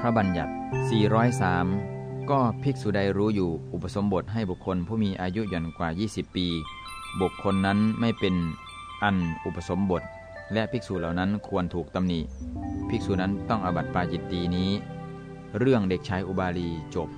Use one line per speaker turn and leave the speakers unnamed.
พระบัญญัติ 403 ก็ภิกษุใดรู้อยู่อุปสมบทให้บุคคลผู้มีอายุย่อนกว่า 20 ปี บุคคลนั้นไม่เป็นอันอุปสมบท และภิกษุเหล่านั้นควรถูกตำหนิ ภิกษุนั้นต้องอบัติปาจิตตีนี้ เรื่องเด็กชายอุบาลีจบ